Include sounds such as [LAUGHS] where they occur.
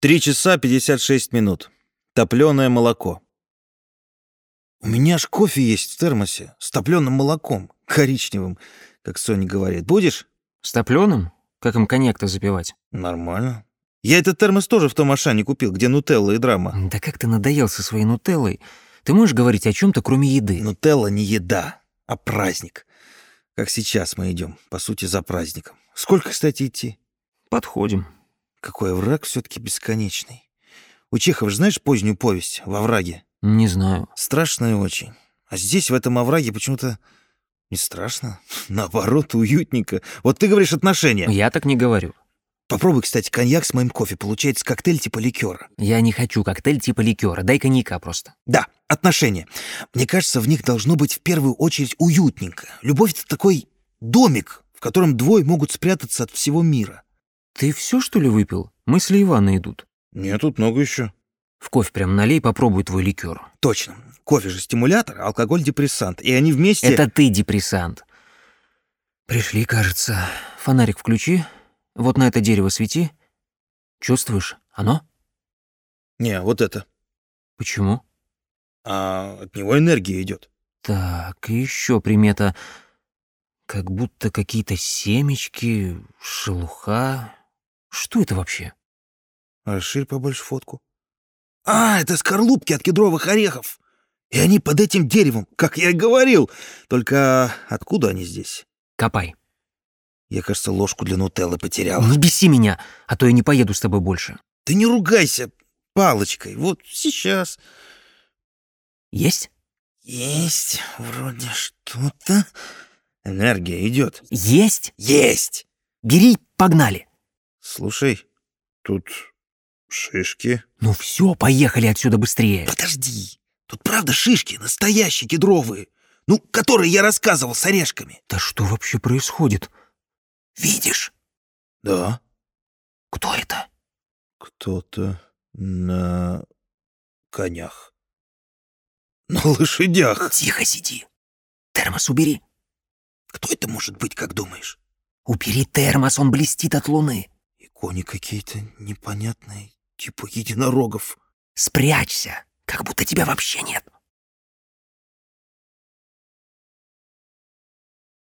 Три часа 56 минут. Топленое молоко. У меня ж кофе есть в термосе с топленым молоком, коричневым, как Соня говорит. Будешь? С топленым? Как им коньяк-то запивать? Нормально. Я этот термос тоже в том Ашане купил, где нутелла и драма. Да как ты надоел со своей нутеллой? Ты можешь говорить о чем то кроме еды? Нутелла не еда, а праздник. Как сейчас мы идем, по сути, за праздником. Сколько, кстати, идти? Подходим. Какой враг все таки бесконечный. У Чехова, знаешь, позднюю повесть «Во враге»? Не знаю. Страшная очень. А здесь, в этом овраге, почему-то не страшно. [LAUGHS] Наоборот, уютненько. Вот ты говоришь отношения. Я так не говорю. Попробуй, кстати, коньяк с моим кофе. Получается коктейль типа ликера. Я не хочу коктейль типа ликера. Дай коньяка просто. Да, отношения. Мне кажется, в них должно быть в первую очередь уютненько. Любовь — это такой домик, в котором двое могут спрятаться от всего мира. Ты все что ли выпил? Мысли Ивана идут. Нет, тут много еще. В кофе прям налей, попробуй твой ликер. Точно. Кофе же стимулятор, алкоголь депрессант. И они вместе... Это ты депрессант. Пришли, кажется. Фонарик включи. Вот на это дерево свети. Чувствуешь? Оно? Не, вот это. Почему? А от него энергия идет. Так, еще примета. Как будто какие-то семечки, шелуха. Что это вообще? Расширь побольше фотку. А, это скорлупки от кедровых орехов. И они под этим деревом, как я и говорил. Только откуда они здесь? Копай. Я, кажется, ложку для нутеллы потерял. Не беси меня, а то я не поеду с тобой больше. Ты не ругайся палочкой. Вот сейчас. Есть? Есть вроде что-то. Энергия идет. Есть? Есть! Бери, погнали. Слушай, тут шишки. Ну все, поехали отсюда быстрее. Подожди. Тут правда шишки, настоящие кедровые. Ну, которые я рассказывал с орешками. Да что вообще происходит? Видишь? Да. Кто это? Кто-то на конях. На лошадях. Тихо сиди. Термос убери. Кто это может быть, как думаешь? Убери термос, он блестит от луны. Кони какие-то непонятные, типа единорогов. Спрячься, как будто тебя вообще нет.